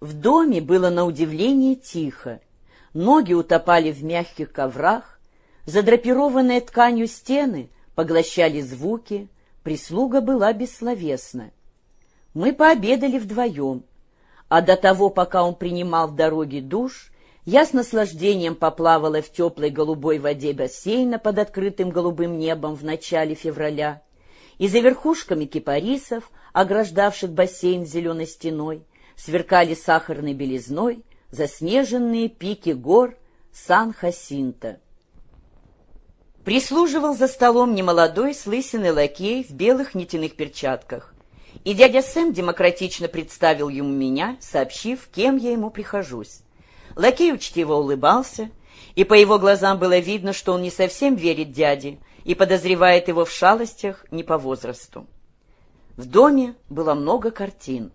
В доме было на удивление тихо. Ноги утопали в мягких коврах, задрапированные тканью стены поглощали звуки, прислуга была бессловесна. Мы пообедали вдвоем, а до того, пока он принимал в дороге душ, я с наслаждением поплавала в теплой голубой воде бассейна под открытым голубым небом в начале февраля, и за верхушками кипарисов, ограждавших бассейн зеленой стеной, сверкали сахарной белизной заснеженные пики гор Сан-Хасинто. Прислуживал за столом немолодой с лысиной лакей в белых нитяных перчатках, и дядя Сэм демократично представил ему меня, сообщив, кем я ему прихожусь. Лакей учтиво улыбался, и по его глазам было видно, что он не совсем верит дяде и подозревает его в шалостях не по возрасту. В доме было много картин.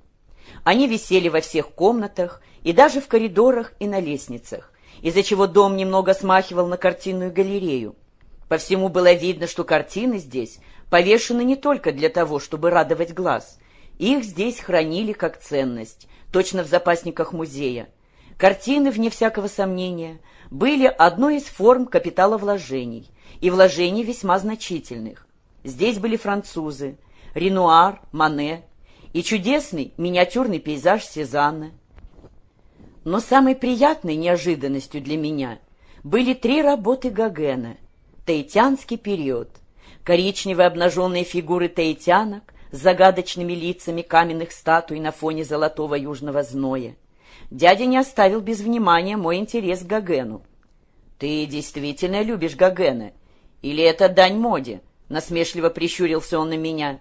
Они висели во всех комнатах и даже в коридорах и на лестницах, из-за чего дом немного смахивал на картинную галерею. По всему было видно, что картины здесь повешены не только для того, чтобы радовать глаз. Их здесь хранили как ценность, точно в запасниках музея. Картины, вне всякого сомнения, были одной из форм капиталовложений, и вложений весьма значительных. Здесь были французы, Ренуар, Мане, и чудесный миниатюрный пейзаж Сезанна. Но самой приятной неожиданностью для меня были три работы Гогена «Таитянский период», коричневые обнаженные фигуры таитянок с загадочными лицами каменных статуй на фоне золотого южного зноя. Дядя не оставил без внимания мой интерес к Гогену. «Ты действительно любишь Гогена? Или это дань моде?» — насмешливо прищурился он на меня.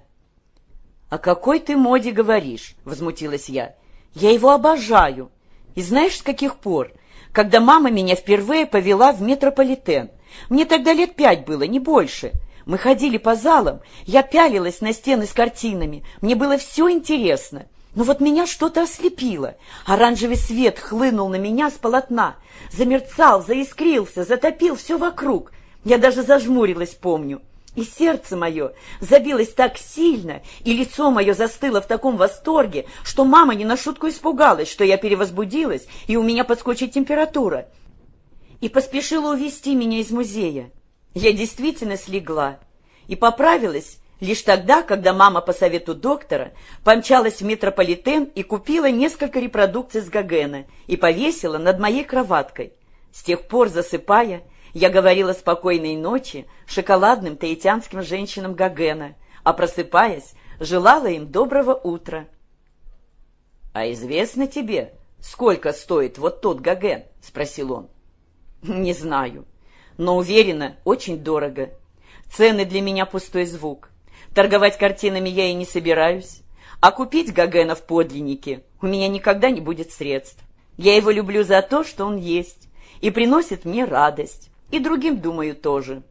«О какой ты моде говоришь?» — возмутилась я. «Я его обожаю. И знаешь, с каких пор? Когда мама меня впервые повела в метрополитен. Мне тогда лет пять было, не больше. Мы ходили по залам, я пялилась на стены с картинами. Мне было все интересно. Но вот меня что-то ослепило. Оранжевый свет хлынул на меня с полотна. Замерцал, заискрился, затопил все вокруг. Я даже зажмурилась, помню. И сердце мое забилось так сильно, и лицо мое застыло в таком восторге, что мама не на шутку испугалась, что я перевозбудилась, и у меня подскочит температура. И поспешила увести меня из музея. Я действительно слегла и поправилась лишь тогда, когда мама по совету доктора помчалась в метрополитен и купила несколько репродукций с Гогена и повесила над моей кроваткой. С тех пор, засыпая, я говорила спокойной ночи шоколадным таитянским женщинам Гогена, а просыпаясь, желала им доброго утра. — А известно тебе, сколько стоит вот тот Гоген? — спросил он. — Не знаю, но уверена, очень дорого. Цены для меня пустой звук. Торговать картинами я и не собираюсь. А купить Гогена в подлиннике у меня никогда не будет средств. Я его люблю за то, что он есть, и приносит мне радость. И другим, думаю, тоже.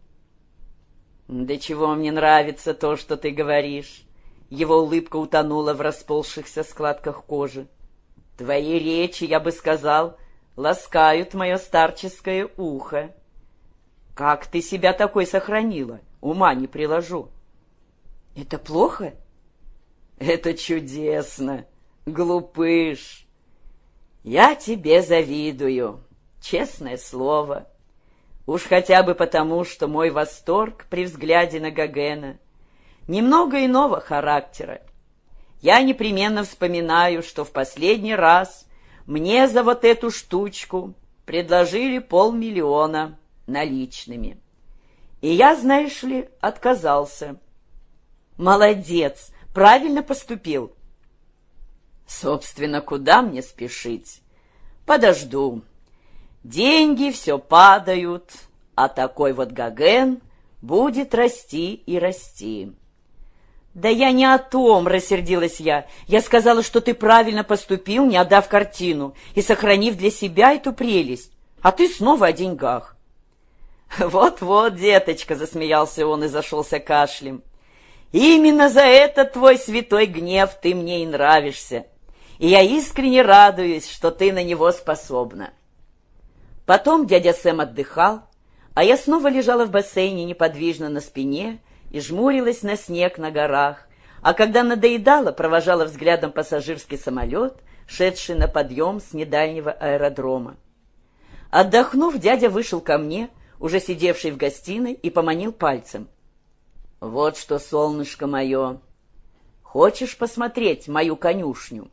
«Да чего мне нравится то, что ты говоришь!» Его улыбка утонула в расползшихся складках кожи. «Твои речи, я бы сказал, ласкают мое старческое ухо. Как ты себя такой сохранила? Ума не приложу». «Это плохо?» «Это чудесно, глупыш. Я тебе завидую, честное слово». Уж хотя бы потому, что мой восторг при взгляде на Гогена немного иного характера. Я непременно вспоминаю, что в последний раз мне за вот эту штучку предложили полмиллиона наличными. И я, знаешь ли, отказался. Молодец, правильно поступил. Собственно, куда мне спешить? Подожду. Деньги все падают, а такой вот Гоген будет расти и расти. «Да я не о том!» — рассердилась я. «Я сказала, что ты правильно поступил, не отдав картину и сохранив для себя эту прелесть. А ты снова о деньгах». «Вот-вот, деточка!» — засмеялся он и зашелся кашлем. «Именно за этот твой святой гнев ты мне и нравишься, и я искренне радуюсь, что ты на него способна». Потом дядя Сэм отдыхал, а я снова лежала в бассейне неподвижно на спине и жмурилась на снег на горах, а когда надоедала, провожала взглядом пассажирский самолет, шедший на подъем с недальнего аэродрома. Отдохнув, дядя вышел ко мне, уже сидевший в гостиной, и поманил пальцем. «Вот что, солнышко мое, хочешь посмотреть мою конюшню?»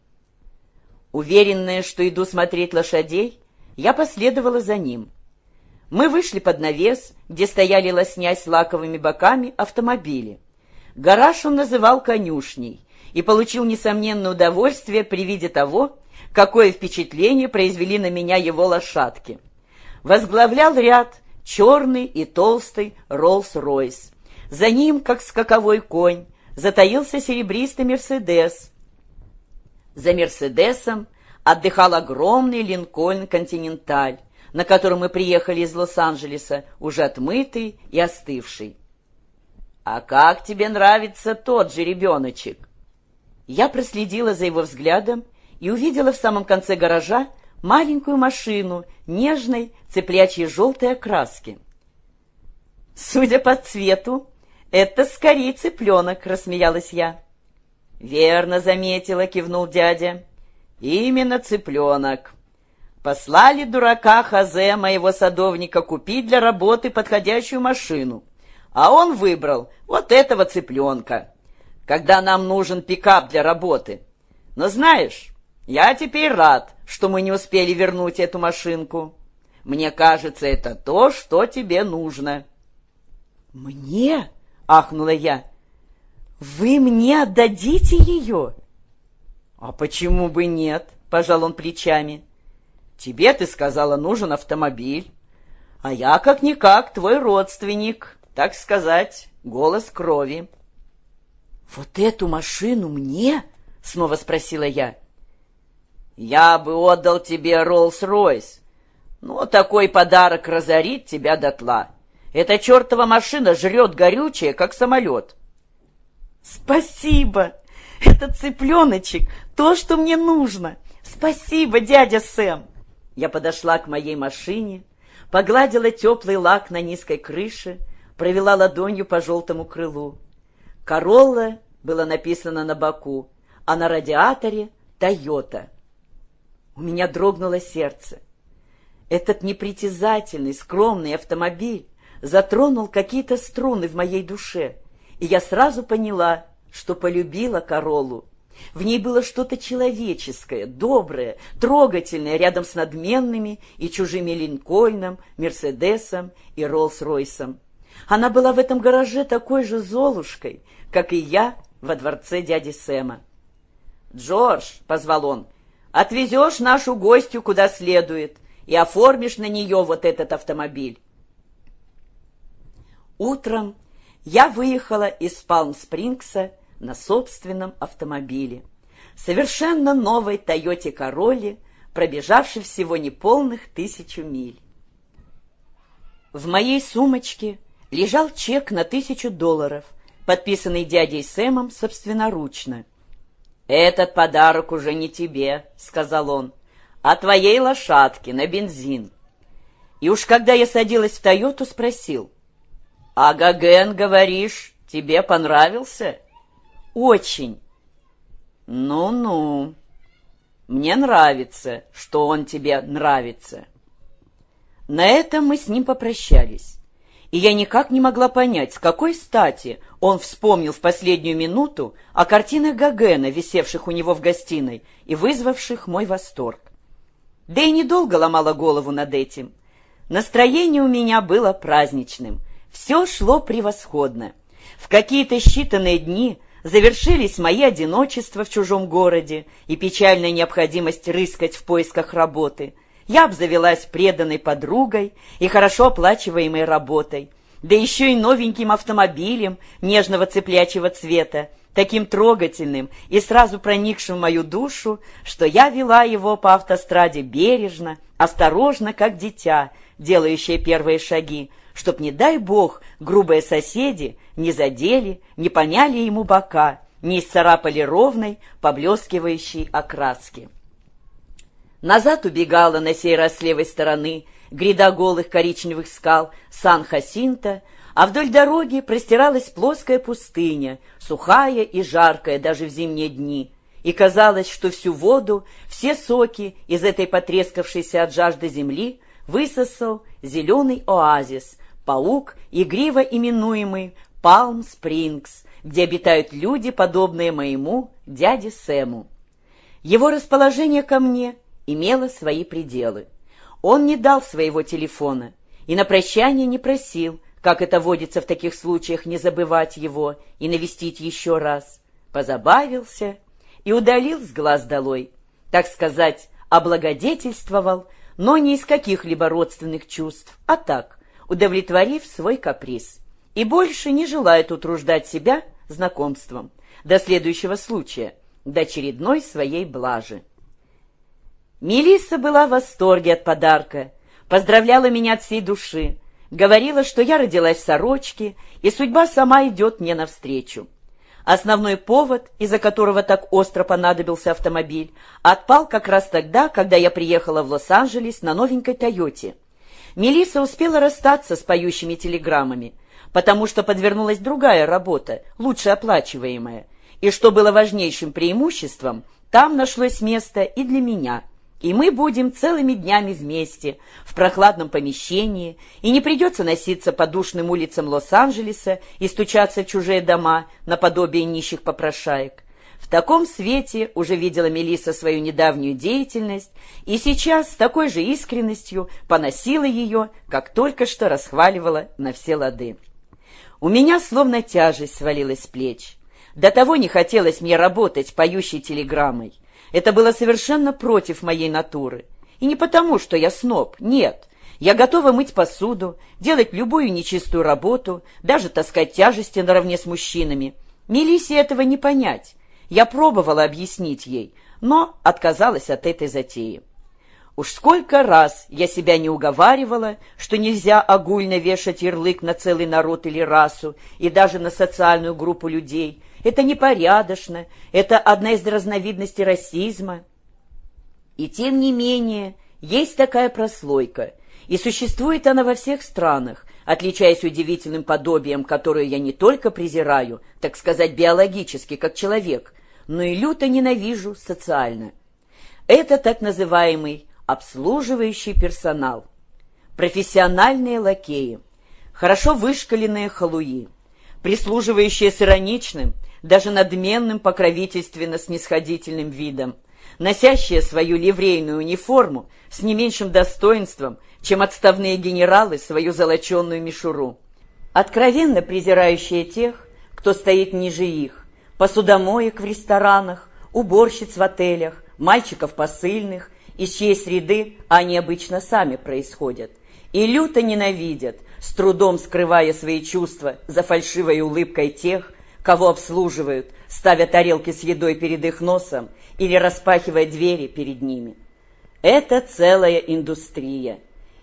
Уверенная, что иду смотреть лошадей, я последовала за ним. Мы вышли под навес, где стояли, лоснясь лаковыми боками, автомобили. Гараж он называл конюшней и получил несомненное удовольствие при виде того, какое впечатление произвели на меня его лошадки. Возглавлял ряд черный и толстый Роллс-Ройс. За ним, как скаковой конь, затаился серебристый Мерседес. За Мерседесом отдыхал огромный Линкольн Континенталь, на котором мы приехали из Лос-Анджелеса, уже отмытый и остывший. «А как тебе нравится тот же ребеночек?» Я проследила за его взглядом и увидела в самом конце гаража маленькую машину нежной цеплячьей желтой окраски. «Судя по цвету, это скорее цыпленок», — рассмеялась я. «Верно заметила», — кивнул дядя. «Именно цыпленок. Послали дурака Хазе, моего садовника, купить для работы подходящую машину, а он выбрал вот этого цыпленка, когда нам нужен пикап для работы. Но знаешь, я теперь рад, что мы не успели вернуть эту машинку. Мне кажется, это то, что тебе нужно». «Мне?» — ахнула я. «Вы мне отдадите ее?» «А почему бы нет?» — пожал он плечами. «Тебе, ты сказала, нужен автомобиль, а я, как-никак, твой родственник, так сказать, голос крови». «Вот эту машину мне?» — снова спросила я. «Я бы отдал тебе Роллс-Ройс, но такой подарок разорит тебя дотла. Эта чертова машина жрет горючее, как самолет». «Спасибо! Этот цыпленочек — то, что мне нужно! Спасибо, дядя Сэм!» Я подошла к моей машине, погладила теплый лак на низкой крыше, провела ладонью по желтому крылу. «Королла» было написано на боку, а на радиаторе «Тойота». У меня дрогнуло сердце. Этот непритязательный, скромный автомобиль затронул какие-то струны в моей душе — и я сразу поняла, что полюбила Королу. В ней было что-то человеческое, доброе, трогательное рядом с надменными и чужими Линкольном, Мерседесом и Роллс-Ройсом. Она была в этом гараже такой же золушкой, как и я во дворце дяди Сэма. «Джордж», — позвал он, — «отвезешь нашу гостью куда следует и оформишь на нее вот этот автомобиль». Утром я выехала из Палм-Спрингса на собственном автомобиле, совершенно новой Тойоте Короле, пробежавшей всего неполных тысячу миль. В моей сумочке лежал чек на тысячу долларов, подписанный дядей Сэмом собственноручно. «Этот подарок уже не тебе», — сказал он, — «а твоей лошадке на бензин». И уж когда я садилась в Тойоту, спросил — «А Гаген, говоришь, тебе понравился?» «Очень». «Ну-ну, мне нравится, что он тебе нравится». На этом мы с ним попрощались, и я никак не могла понять, с какой стати он вспомнил в последнюю минуту о картинах Гогена, висевших у него в гостиной и вызвавших мой восторг. Да и недолго ломала голову над этим. Настроение у меня было праздничным, все шло превосходно. В какие-то считанные дни завершились мои одиночества в чужом городе и печальная необходимость рыскать в поисках работы. Я обзавелась преданной подругой и хорошо оплачиваемой работой, да еще и новеньким автомобилем нежного цеплячего цвета, таким трогательным и сразу проникшим в мою душу, что я вела его по автостраде бережно, осторожно, как дитя, делающее первые шаги, чтоб, не дай бог, грубые соседи не задели, не поняли ему бока, не исцарапали ровной, поблескивающей окраски. Назад убегала на сей раз с левой стороны гряда голых коричневых скал Сан-Хасинта, а вдоль дороги простиралась плоская пустыня, сухая и жаркая даже в зимние дни, и казалось, что всю воду, все соки из этой потрескавшейся от жажды земли высосал зеленый оазис, паук, игриво именуемый Палм Спрингс, где обитают люди, подобные моему дяде Сэму. Его расположение ко мне имело свои пределы. Он не дал своего телефона и на прощание не просил, как это водится в таких случаях, не забывать его и навестить еще раз. Позабавился и удалил с глаз долой, так сказать, облагодетельствовал, но не из каких-либо родственных чувств, а так, удовлетворив свой каприз. И больше не желает утруждать себя знакомством. До следующего случая, до очередной своей блажи. Мелисса была в восторге от подарка, поздравляла меня от всей души, говорила, что я родилась в сорочке, и судьба сама идет мне навстречу. Основной повод, из-за которого так остро понадобился автомобиль, отпал как раз тогда, когда я приехала в Лос-Анджелес на новенькой «Тойоте». Мелисса успела расстаться с поющими телеграммами, потому что подвернулась другая работа, лучше оплачиваемая. И что было важнейшим преимуществом, там нашлось место и для меня – и мы будем целыми днями вместе, в прохладном помещении, и не придется носиться по душным улицам Лос-Анджелеса и стучаться в чужие дома наподобие нищих попрошаек. В таком свете уже видела Мелиса свою недавнюю деятельность и сейчас с такой же искренностью поносила ее, как только что расхваливала на все лады. У меня словно тяжесть свалилась с плеч. До того не хотелось мне работать поющей телеграммой. Это было совершенно против моей натуры. И не потому, что я сноб, нет. Я готова мыть посуду, делать любую нечистую работу, даже таскать тяжести наравне с мужчинами. Мелисе этого не понять. Я пробовала объяснить ей, но отказалась от этой затеи. Уж сколько раз я себя не уговаривала, что нельзя огульно вешать ярлык на целый народ или расу, и даже на социальную группу людей, это непорядочно, это одна из разновидностей расизма. И тем не менее, есть такая прослойка, и существует она во всех странах, отличаясь удивительным подобием, которое я не только презираю, так сказать, биологически, как человек, но и люто ненавижу социально. Это так называемый обслуживающий персонал, профессиональные лакеи, хорошо вышкаленные халуи, прислуживающие с ироничным, даже надменным покровительственно-снисходительным видом, носящие свою ливрейную униформу с не меньшим достоинством, чем отставные генералы свою золоченную мишуру, откровенно презирающие тех, кто стоит ниже их, посудомоек в ресторанах, уборщиц в отелях, мальчиков посыльных, из чьей среды они обычно сами происходят, и люто ненавидят, с трудом скрывая свои чувства за фальшивой улыбкой тех, кого обслуживают, ставя тарелки с едой перед их носом или распахивая двери перед ними. Это целая индустрия.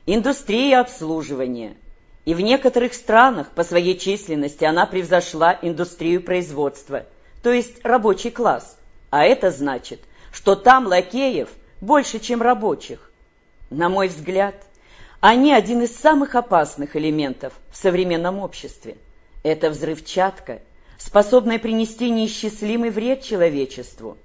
Индустрия обслуживания. И в некоторых странах по своей численности она превзошла индустрию производства, то есть рабочий класс. А это значит, что там лакеев больше, чем рабочих. На мой взгляд, они один из самых опасных элементов в современном обществе. Это взрывчатка – способная принести неисчислимый вред человечеству.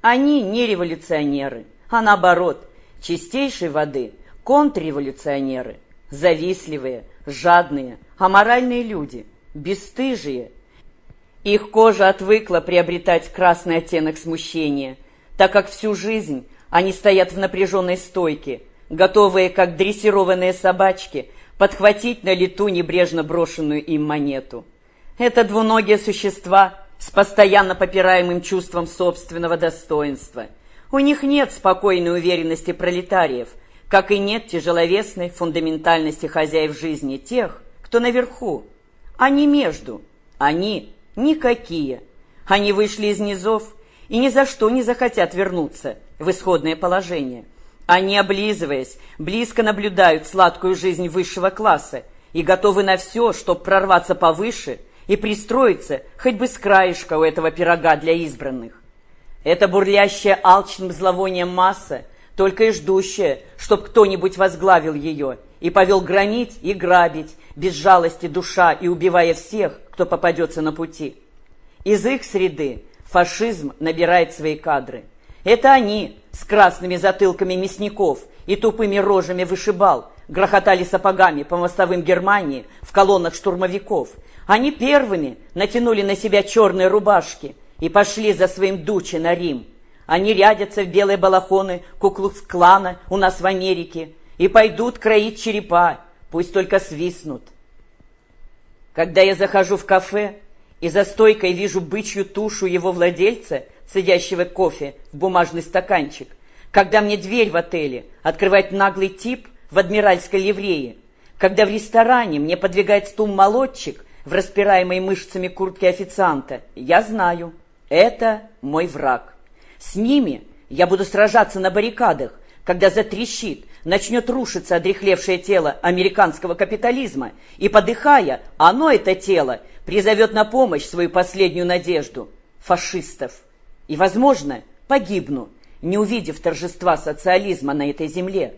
Они не революционеры, а наоборот, чистейшей воды контрреволюционеры, завистливые, жадные, аморальные люди, бесстыжие. Их кожа отвыкла приобретать красный оттенок смущения, так как всю жизнь они стоят в напряженной стойке, готовые, как дрессированные собачки, подхватить на лету небрежно брошенную им монету. Это двуногие существа с постоянно попираемым чувством собственного достоинства. У них нет спокойной уверенности пролетариев, как и нет тяжеловесной фундаментальности хозяев жизни тех, кто наверху. Они между. Они никакие. Они вышли из низов и ни за что не захотят вернуться в исходное положение. Они, облизываясь, близко наблюдают сладкую жизнь высшего класса и готовы на все, чтобы прорваться повыше – и пристроиться хоть бы с краешка у этого пирога для избранных. Это бурлящая алчным зловонием масса, только и ждущая, чтоб кто-нибудь возглавил ее и повел громить и грабить, без жалости душа и убивая всех, кто попадется на пути. Из их среды фашизм набирает свои кадры. Это они с красными затылками мясников и тупыми рожами вышибал, грохотали сапогами по мостовым Германии в колоннах штурмовиков. Они первыми натянули на себя черные рубашки и пошли за своим дучи на Рим. Они рядятся в белые балахоны куклукс-клана у нас в Америке и пойдут кроить черепа, пусть только свистнут. Когда я захожу в кафе и за стойкой вижу бычью тушу его владельца, сидящего кофе в бумажный стаканчик, когда мне дверь в отеле открывает наглый тип в адмиральской ливрее, когда в ресторане мне подвигает стул молодчик в распираемой мышцами куртке официанта, я знаю, это мой враг. С ними я буду сражаться на баррикадах, когда затрещит, начнет рушиться одрехлевшее тело американского капитализма, и, подыхая, оно, это тело, призовет на помощь свою последнюю надежду – фашистов. И, возможно, погибну, не увидев торжества социализма на этой земле.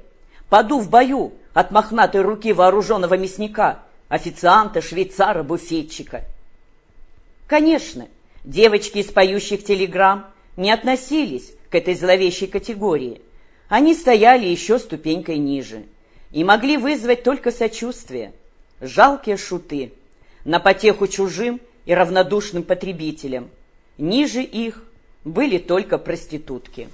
Паду в бою от мохнатой руки вооруженного мясника, официанта, швейцара, буфетчика. Конечно, девочки из поющих телеграмм не относились к этой зловещей категории. Они стояли еще ступенькой ниже и могли вызвать только сочувствие. Жалкие шуты, на потеху чужим и равнодушным потребителям. Ниже их были только проститутки.